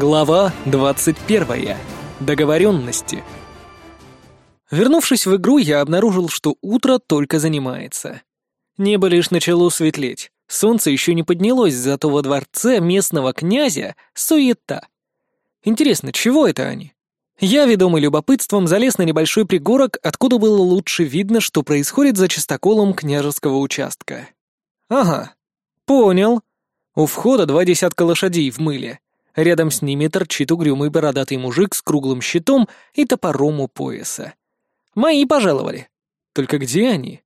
Глава 21. Договоренности. Вернувшись в игру, я обнаружил, что утро только занимается. Небо лишь начало светлеть, солнце еще не поднялось, зато во дворце местного князя суета. Интересно, чего это они? Я, ведомый любопытством, залез на небольшой пригорок, откуда было лучше видно, что происходит за частоколом княжеского участка. Ага, понял. У входа два десятка лошадей в мыле, Рядом с ними торчит угрюмый бородатый мужик с круглым щитом и топором у пояса. Мои пожаловали. Только где они?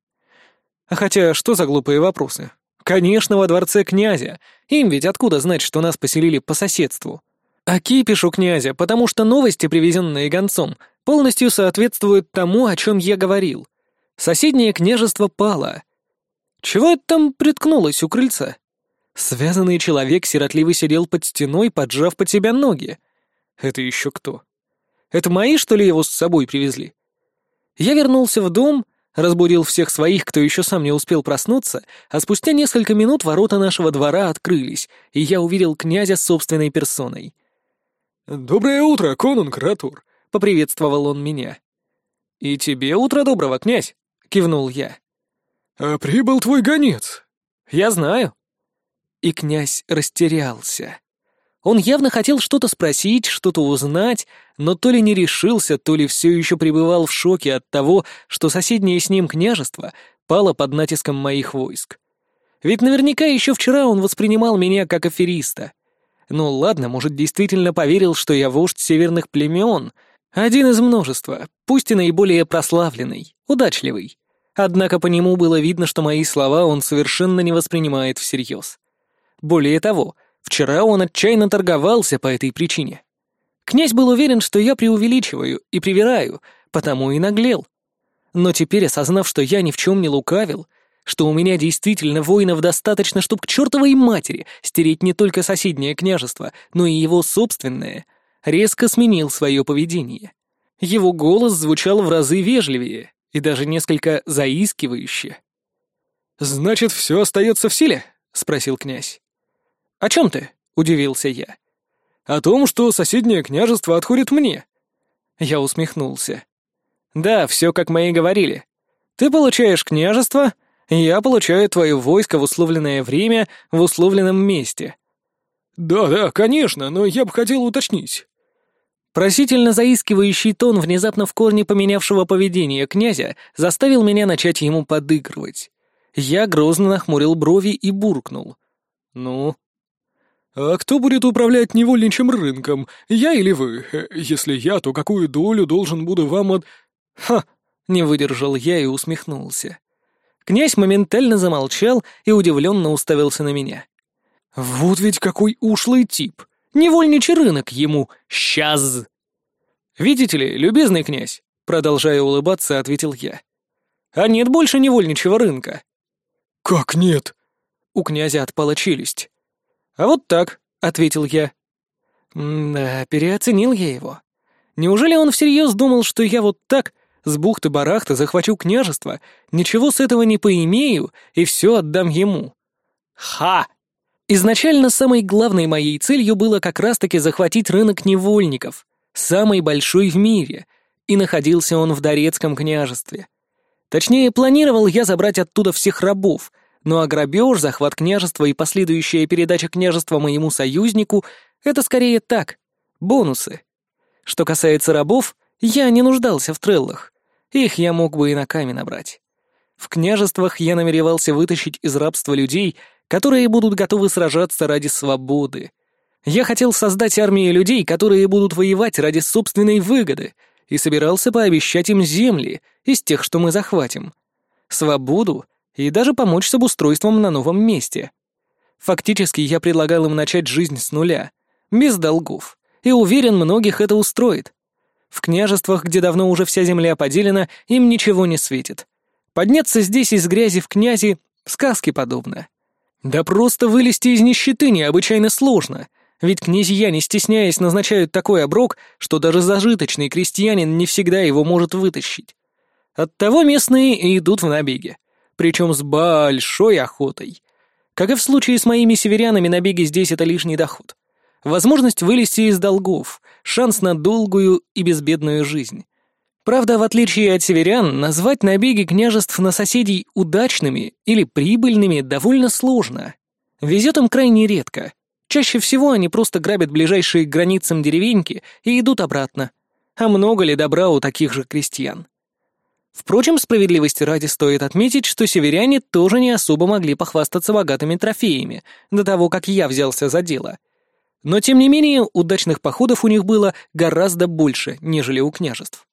А хотя, что за глупые вопросы? Конечно, во дворце князя. Им ведь откуда знать, что нас поселили по соседству? А кипишу князя, потому что новости, привезенные гонцом, полностью соответствуют тому, о чем я говорил. Соседнее княжество пало. Чего это там приткнулось у крыльца? Связанный человек сиротливо сидел под стеной, поджав под себя ноги. Это еще кто? Это мои, что ли, его с собой привезли? Я вернулся в дом, разбудил всех своих, кто еще сам не успел проснуться, а спустя несколько минут ворота нашего двора открылись, и я увидел князя собственной персоной. «Доброе утро, конунг Ратур!» — поприветствовал он меня. «И тебе утро доброго, князь!» — кивнул я. «А прибыл твой гонец!» «Я знаю!» и князь растерялся. Он явно хотел что-то спросить, что-то узнать, но то ли не решился, то ли все еще пребывал в шоке от того, что соседнее с ним княжество пало под натиском моих войск. Ведь наверняка еще вчера он воспринимал меня как афериста. Ну ладно, может, действительно поверил, что я вождь северных племен, один из множества, пусть и наиболее прославленный, удачливый. Однако по нему было видно, что мои слова он совершенно не воспринимает всерьез. Более того, вчера он отчаянно торговался по этой причине. Князь был уверен, что я преувеличиваю и привираю, потому и наглел. Но теперь, осознав, что я ни в чем не лукавил, что у меня действительно воинов достаточно, чтобы к чертовой матери стереть не только соседнее княжество, но и его собственное, резко сменил свое поведение. Его голос звучал в разы вежливее и даже несколько заискивающе. «Значит, все остается в силе?» — спросил князь. «О чем ты?» — удивился я. «О том, что соседнее княжество отходит мне». Я усмехнулся. «Да, все как мы и говорили. Ты получаешь княжество, я получаю твое войско в условленное время в условленном месте». «Да-да, конечно, но я бы хотел уточнить». Просительно заискивающий тон внезапно в корне поменявшего поведение князя заставил меня начать ему подыгрывать. Я грозно нахмурил брови и буркнул. «Ну, «А кто будет управлять невольничьим рынком, я или вы? Если я, то какую долю должен буду вам от...» «Ха!» — не выдержал я и усмехнулся. Князь моментально замолчал и удивленно уставился на меня. «Вот ведь какой ушлый тип! Невольничий рынок ему! Сейчас!» «Видите ли, любезный князь!» — продолжая улыбаться, ответил я. «А нет больше невольничьего рынка!» «Как нет?» У князя отпала челюсть. «А вот так», — ответил я. «Да, переоценил я его. Неужели он всерьез думал, что я вот так, с бухты-барахты, захвачу княжество, ничего с этого не поимею и все отдам ему?» «Ха!» Изначально самой главной моей целью было как раз-таки захватить рынок невольников, самый большой в мире, и находился он в Дорецком княжестве. Точнее, планировал я забрать оттуда всех рабов — ну а грабеж, захват княжества и последующая передача княжества моему союзнику — это скорее так, бонусы. Что касается рабов, я не нуждался в треллах. Их я мог бы и на камень набрать. В княжествах я намеревался вытащить из рабства людей, которые будут готовы сражаться ради свободы. Я хотел создать армии людей, которые будут воевать ради собственной выгоды, и собирался пообещать им земли из тех, что мы захватим. Свободу и даже помочь с обустройством на новом месте. Фактически я предлагал им начать жизнь с нуля, без долгов, и уверен, многих это устроит. В княжествах, где давно уже вся земля поделена, им ничего не светит. Подняться здесь из грязи в князи — сказки подобно. Да просто вылезти из нищеты необычайно сложно, ведь князья, не стесняясь, назначают такой оброк, что даже зажиточный крестьянин не всегда его может вытащить. Оттого местные и идут в набеги причем с большой охотой. Как и в случае с моими северянами, набеги здесь — это лишний доход. Возможность вылезти из долгов, шанс на долгую и безбедную жизнь. Правда, в отличие от северян, назвать набеги княжеств на соседей удачными или прибыльными довольно сложно. Везет им крайне редко. Чаще всего они просто грабят ближайшие к границам деревеньки и идут обратно. А много ли добра у таких же крестьян? Впрочем, справедливости ради стоит отметить, что северяне тоже не особо могли похвастаться богатыми трофеями до того, как я взялся за дело. Но, тем не менее, удачных походов у них было гораздо больше, нежели у княжеств.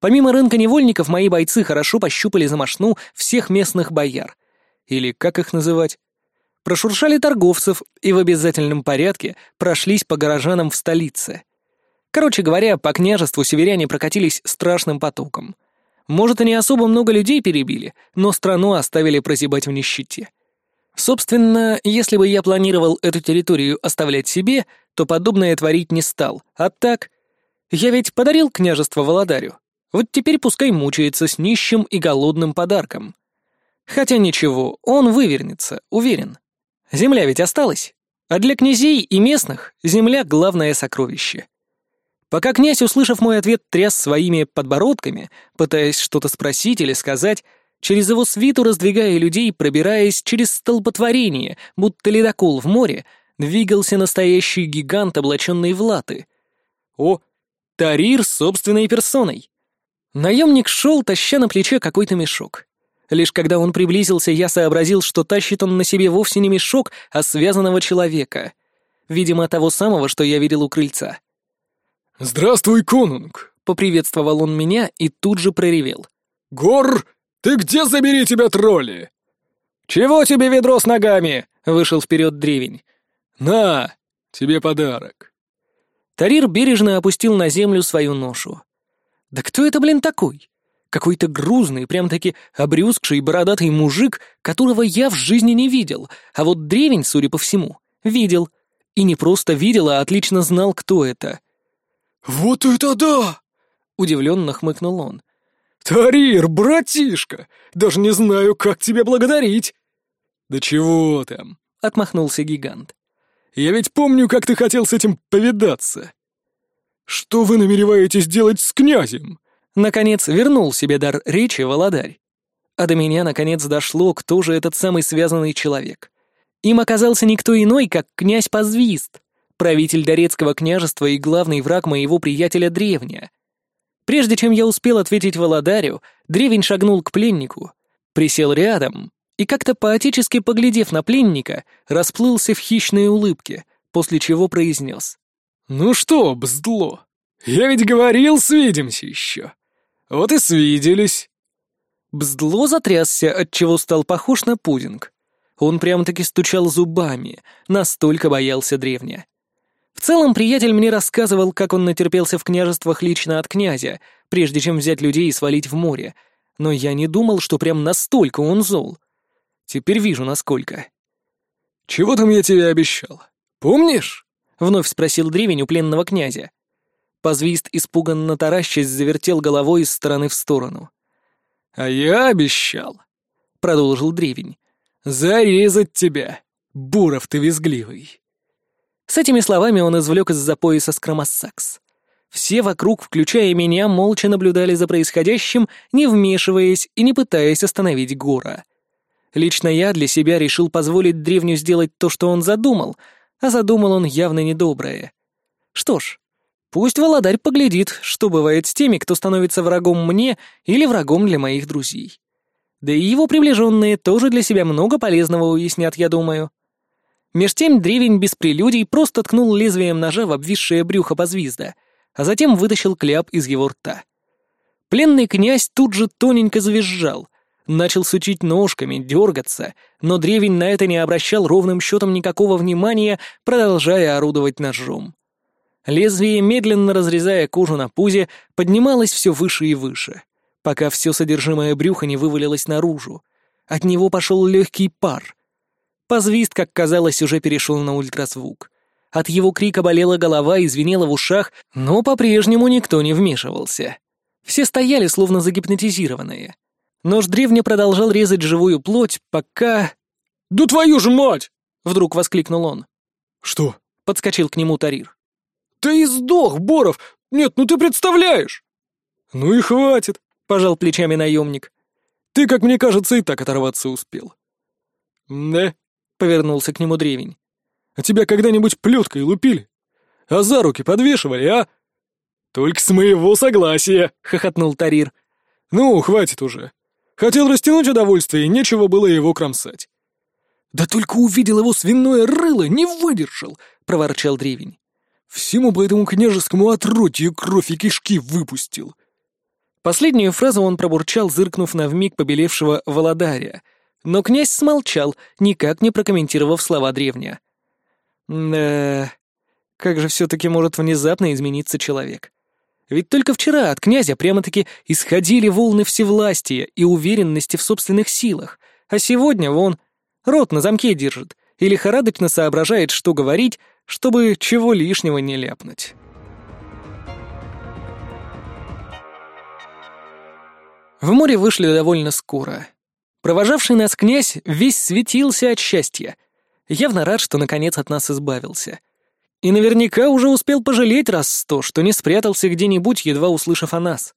Помимо рынка невольников, мои бойцы хорошо пощупали за мошну всех местных бояр. Или как их называть? Прошуршали торговцев и в обязательном порядке прошлись по горожанам в столице. Короче говоря, по княжеству северяне прокатились страшным потоком — может, и не особо много людей перебили, но страну оставили прозябать в нищете. Собственно, если бы я планировал эту территорию оставлять себе, то подобное творить не стал. А так, я ведь подарил княжество Володарю. Вот теперь пускай мучается с нищим и голодным подарком. Хотя ничего, он вывернется, уверен. Земля ведь осталась. А для князей и местных земля — главное сокровище. Пока князь, услышав мой ответ, тряс своими подбородками, пытаясь что-то спросить или сказать, через его свиту раздвигая людей, пробираясь через столпотворение, будто ледокол в море, двигался настоящий гигант, облаченный в латы. О, Тарир собственной персоной! Наемник шел, таща на плече какой-то мешок. Лишь когда он приблизился, я сообразил, что тащит он на себе вовсе не мешок, а связанного человека. Видимо, того самого, что я видел у крыльца. «Здравствуй, конунг!» — поприветствовал он меня и тут же проревел. «Гор, ты где забери тебя тролли?» «Чего тебе ведро с ногами?» — вышел вперед древень. «На, тебе подарок». Тарир бережно опустил на землю свою ношу. «Да кто это, блин, такой? Какой-то грузный, прям-таки обрюзгший бородатый мужик, которого я в жизни не видел, а вот древень, судя по всему, видел. И не просто видел, а отлично знал, кто это. «Вот это да!» — удивленно хмыкнул он. «Тарир, братишка! Даже не знаю, как тебя благодарить!» «Да чего там!» — отмахнулся гигант. «Я ведь помню, как ты хотел с этим повидаться!» «Что вы намереваетесь делать с князем?» Наконец вернул себе дар речи Володарь. А до меня наконец дошло, кто же этот самый связанный человек. Им оказался никто иной, как князь Позвист правитель Дорецкого княжества и главный враг моего приятеля Древня. Прежде чем я успел ответить Володарю, Древень шагнул к пленнику, присел рядом и, как-то поотечески поглядев на пленника, расплылся в хищной улыбке, после чего произнес. «Ну что, бздло, я ведь говорил, свидимся еще. Вот и свиделись». Бздло затрясся, отчего стал похож на пудинг. Он прямо-таки стучал зубами, настолько боялся древня. В целом, приятель мне рассказывал, как он натерпелся в княжествах лично от князя, прежде чем взять людей и свалить в море, но я не думал, что прям настолько он зол. Теперь вижу, насколько. «Чего там я тебе обещал? Помнишь?» — вновь спросил древень у пленного князя. Позвист испуганно таращась завертел головой из стороны в сторону. «А я обещал», — продолжил древень, — «зарезать тебя, Буров ты визгливый». С этими словами он извлек из-за пояса скромосакс. Все вокруг, включая меня, молча наблюдали за происходящим, не вмешиваясь и не пытаясь остановить Гора. Лично я для себя решил позволить древню сделать то, что он задумал, а задумал он явно недоброе. Что ж, пусть Володарь поглядит, что бывает с теми, кто становится врагом мне или врагом для моих друзей. Да и его приближенные тоже для себя много полезного уяснят, я думаю. Меж тем древень без прелюдий просто ткнул лезвием ножа в обвисшее брюхо позвизда, а затем вытащил кляп из его рта. Пленный князь тут же тоненько завизжал, начал сучить ножками, дергаться, но древень на это не обращал ровным счетом никакого внимания, продолжая орудовать ножом. Лезвие, медленно разрезая кожу на пузе, поднималось все выше и выше, пока все содержимое брюха не вывалилось наружу. От него пошел легкий пар — Позвист, как казалось, уже перешел на ультразвук. От его крика болела голова и звенела в ушах, но по-прежнему никто не вмешивался. Все стояли, словно загипнотизированные. Нож древне продолжал резать живую плоть, пока... «Да твою же мать!» — вдруг воскликнул он. «Что?» — подскочил к нему Тарир. «Ты и сдох, Боров! Нет, ну ты представляешь!» «Ну и хватит!» — пожал плечами наемник. «Ты, как мне кажется, и так оторваться успел». «Да?» повернулся к нему древень. «А тебя когда-нибудь плюткой лупили? А за руки подвешивали, а?» «Только с моего согласия!» — хохотнул Тарир. «Ну, хватит уже. Хотел растянуть удовольствие, и нечего было его кромсать». «Да только увидел его свиное рыло, не выдержал!» — проворчал древень. «Всему по этому княжескому отродью кровь и кишки выпустил!» Последнюю фразу он пробурчал, зыркнув на вмиг побелевшего Володаря — но князь смолчал, никак не прокомментировав слова древня. Да, э, как же все-таки может внезапно измениться человек? Ведь только вчера от князя прямо-таки исходили волны всевластия и уверенности в собственных силах, а сегодня вон рот на замке держит и лихорадочно соображает, что говорить, чтобы чего лишнего не ляпнуть. В море вышли довольно скоро. Провожавший нас князь весь светился от счастья. Явно рад, что наконец от нас избавился. И наверняка уже успел пожалеть раз сто, что не спрятался где-нибудь, едва услышав о нас.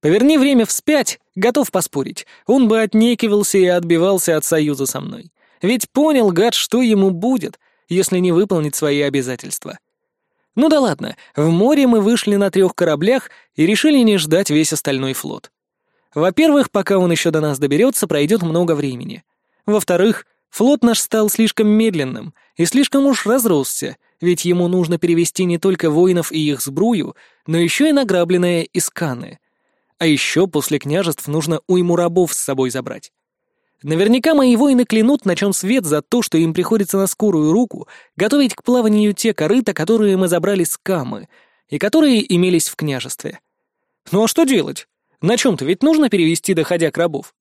Поверни время вспять, готов поспорить, он бы отнекивался и отбивался от союза со мной. Ведь понял, гад, что ему будет, если не выполнит свои обязательства. Ну да ладно, в море мы вышли на трех кораблях и решили не ждать весь остальной флот. Во-первых, пока он еще до нас доберется, пройдет много времени. Во-вторых, флот наш стал слишком медленным и слишком уж разросся, ведь ему нужно перевести не только воинов и их сбрую, но еще и награбленные исканы. А еще после княжеств нужно уйму рабов с собой забрать. Наверняка мои воины клянут, на чем свет, за то, что им приходится на скорую руку готовить к плаванию те корыта, которые мы забрали с Камы и которые имелись в княжестве. Ну а что делать? На чем-то ведь нужно перевести доходяк рабов.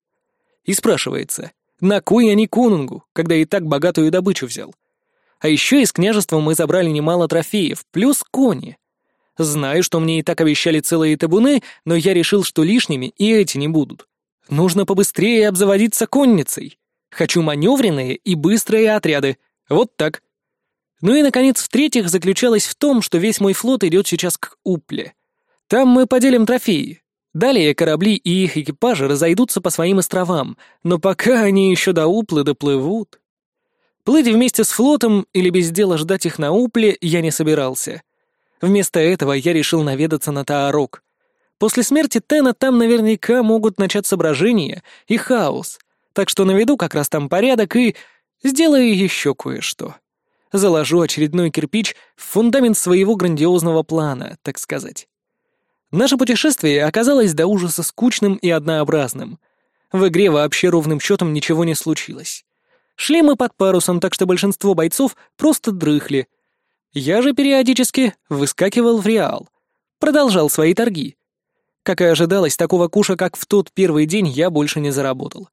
И спрашивается, на кой они а конунгу, когда и так богатую добычу взял? А еще из княжества мы забрали немало трофеев, плюс кони. Знаю, что мне и так обещали целые табуны, но я решил, что лишними и эти не будут. Нужно побыстрее обзаводиться конницей. Хочу маневренные и быстрые отряды. Вот так. Ну и, наконец, в-третьих, заключалось в том, что весь мой флот идет сейчас к Упле. Там мы поделим трофеи. Далее корабли и их экипажи разойдутся по своим островам, но пока они еще до Уплы доплывут... Плыть вместе с флотом или без дела ждать их на Упле я не собирался. Вместо этого я решил наведаться на Таарок. После смерти Тена там наверняка могут начать соображения и хаос, так что наведу как раз там порядок и сделаю еще кое-что. Заложу очередной кирпич в фундамент своего грандиозного плана, так сказать. Наше путешествие оказалось до ужаса скучным и однообразным. В игре вообще ровным счетом ничего не случилось. Шли мы под парусом, так что большинство бойцов просто дрыхли. Я же периодически выскакивал в Реал. Продолжал свои торги. Как и ожидалось, такого куша, как в тот первый день, я больше не заработал.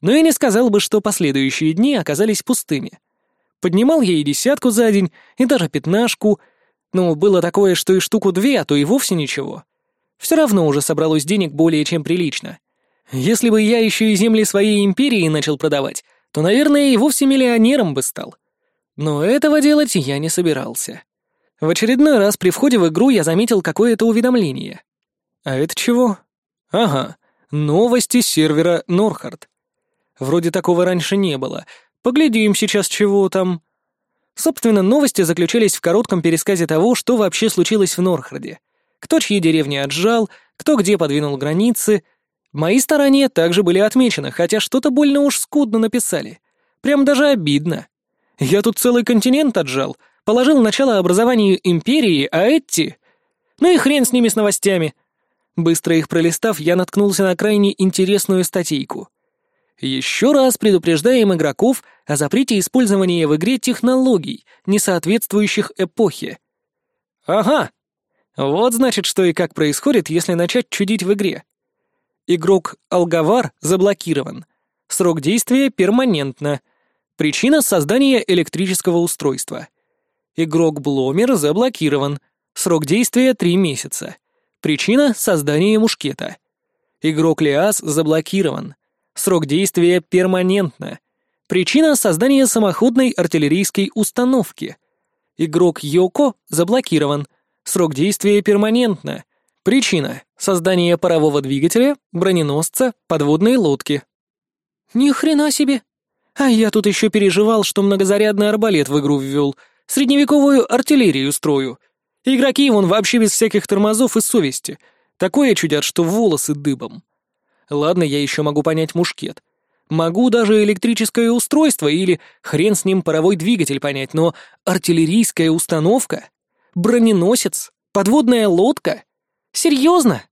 Но я не сказал бы, что последующие дни оказались пустыми. Поднимал я и десятку за день, и даже пятнашку. Но было такое, что и штуку две, а то и вовсе ничего. Все равно уже собралось денег более чем прилично. Если бы я еще и земли своей империи начал продавать, то, наверное, и вовсе миллионером бы стал. Но этого делать я не собирался. В очередной раз при входе в игру я заметил какое-то уведомление. А это чего? Ага, новости сервера Норхард. Вроде такого раньше не было. Поглядим сейчас, чего там. Собственно, новости заключались в коротком пересказе того, что вообще случилось в Норхарде кто чьи деревни отжал, кто где подвинул границы. Мои старания также были отмечены, хотя что-то больно уж скудно написали. Прям даже обидно. Я тут целый континент отжал, положил начало образованию империи, а эти... Ну и хрен с ними с новостями. Быстро их пролистав, я наткнулся на крайне интересную статейку. Еще раз предупреждаем игроков о запрете использования в игре технологий, не соответствующих эпохе. Ага, вот значит, что и как происходит, если начать чудить в игре. Игрок Алгавар заблокирован. Срок действия перманентно. Причина создания электрического устройства. Игрок Бломер заблокирован. Срок действия три месяца. Причина создания мушкета. Игрок Лиас заблокирован. Срок действия перманентно. Причина создания самоходной артиллерийской установки. Игрок Йоко заблокирован. Срок действия перманентно. Причина — создание парового двигателя, броненосца, подводной лодки. Ни хрена себе! А я тут еще переживал, что многозарядный арбалет в игру ввел, средневековую артиллерию строю. Игроки вон вообще без всяких тормозов и совести. Такое чудят, что волосы дыбом. Ладно, я еще могу понять мушкет. Могу даже электрическое устройство или, хрен с ним, паровой двигатель понять, но артиллерийская установка? броненосец, подводная лодка. Серьезно?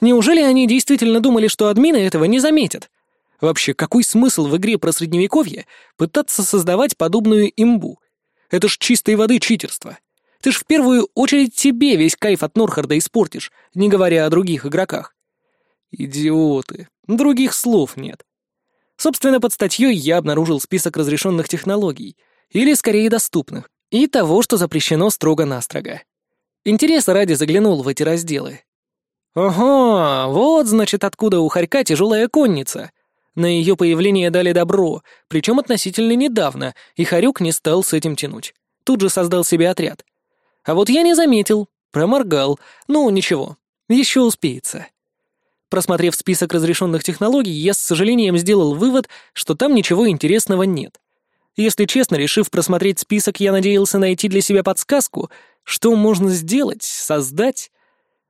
Неужели они действительно думали, что админы этого не заметят? Вообще, какой смысл в игре про средневековье пытаться создавать подобную имбу? Это ж чистой воды читерство. Ты ж в первую очередь тебе весь кайф от Норхарда испортишь, не говоря о других игроках. Идиоты. Других слов нет. Собственно, под статьей я обнаружил список разрешенных технологий, или скорее доступных, и того, что запрещено строго-настрого. Интереса ради заглянул в эти разделы. Ого, вот значит откуда у Харька тяжелая конница. На ее появление дали добро, причем относительно недавно, и Харюк не стал с этим тянуть. Тут же создал себе отряд. А вот я не заметил, проморгал, ну ничего, еще успеется. Просмотрев список разрешенных технологий, я с сожалением сделал вывод, что там ничего интересного нет — если честно, решив просмотреть список, я надеялся найти для себя подсказку, что можно сделать, создать.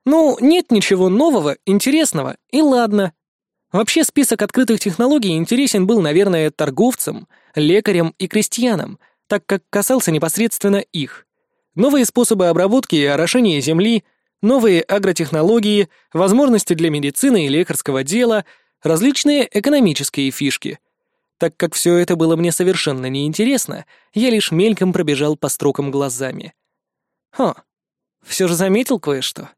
Ну, нет ничего нового, интересного, и ладно. Вообще список открытых технологий интересен был, наверное, торговцам, лекарям и крестьянам, так как касался непосредственно их. Новые способы обработки и орошения земли, новые агротехнологии, возможности для медицины и лекарского дела, различные экономические фишки — так как все это было мне совершенно неинтересно, я лишь мельком пробежал по строкам глазами. Хо, все же заметил кое-что.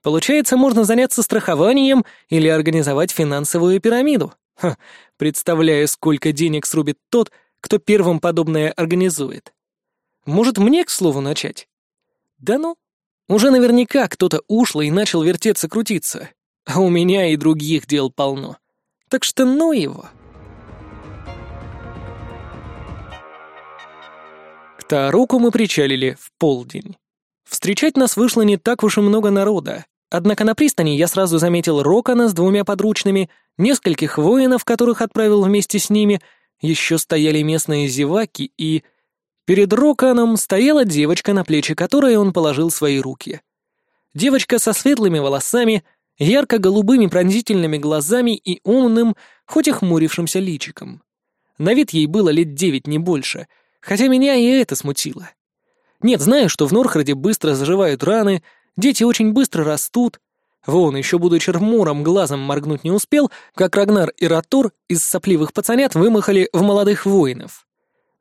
Получается, можно заняться страхованием или организовать финансовую пирамиду. Ха, представляю, сколько денег срубит тот, кто первым подобное организует. Может, мне, к слову, начать? Да ну. Уже наверняка кто-то ушло и начал вертеться-крутиться. А у меня и других дел полно. Так что ну его. Тааруку мы причалили в полдень. Встречать нас вышло не так уж и много народа, однако на пристани я сразу заметил Рокона с двумя подручными, нескольких воинов, которых отправил вместе с ними, еще стояли местные зеваки и... Перед Роканом стояла девочка, на плечи которой он положил свои руки. Девочка со светлыми волосами, ярко-голубыми пронзительными глазами и умным, хоть и хмурившимся личиком. На вид ей было лет девять, не больше — Хотя меня и это смутило. Нет, знаю, что в Норхарде быстро заживают раны, дети очень быстро растут. Вон, еще будучи рмуром, глазом моргнуть не успел, как Рагнар и Ратур из сопливых пацанят вымахали в молодых воинов.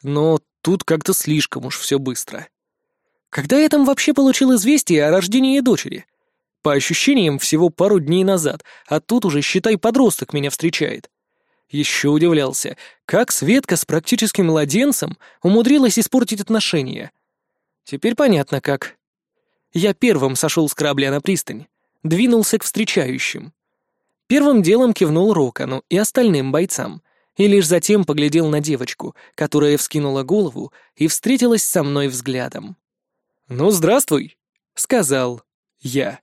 Но тут как-то слишком уж все быстро. Когда я там вообще получил известие о рождении дочери? По ощущениям, всего пару дней назад, а тут уже, считай, подросток меня встречает еще удивлялся, как Светка с практически младенцем умудрилась испортить отношения. Теперь понятно как. Я первым сошел с корабля на пристань, двинулся к встречающим. Первым делом кивнул Рокану и остальным бойцам, и лишь затем поглядел на девочку, которая вскинула голову и встретилась со мной взглядом. «Ну, здравствуй», — сказал я.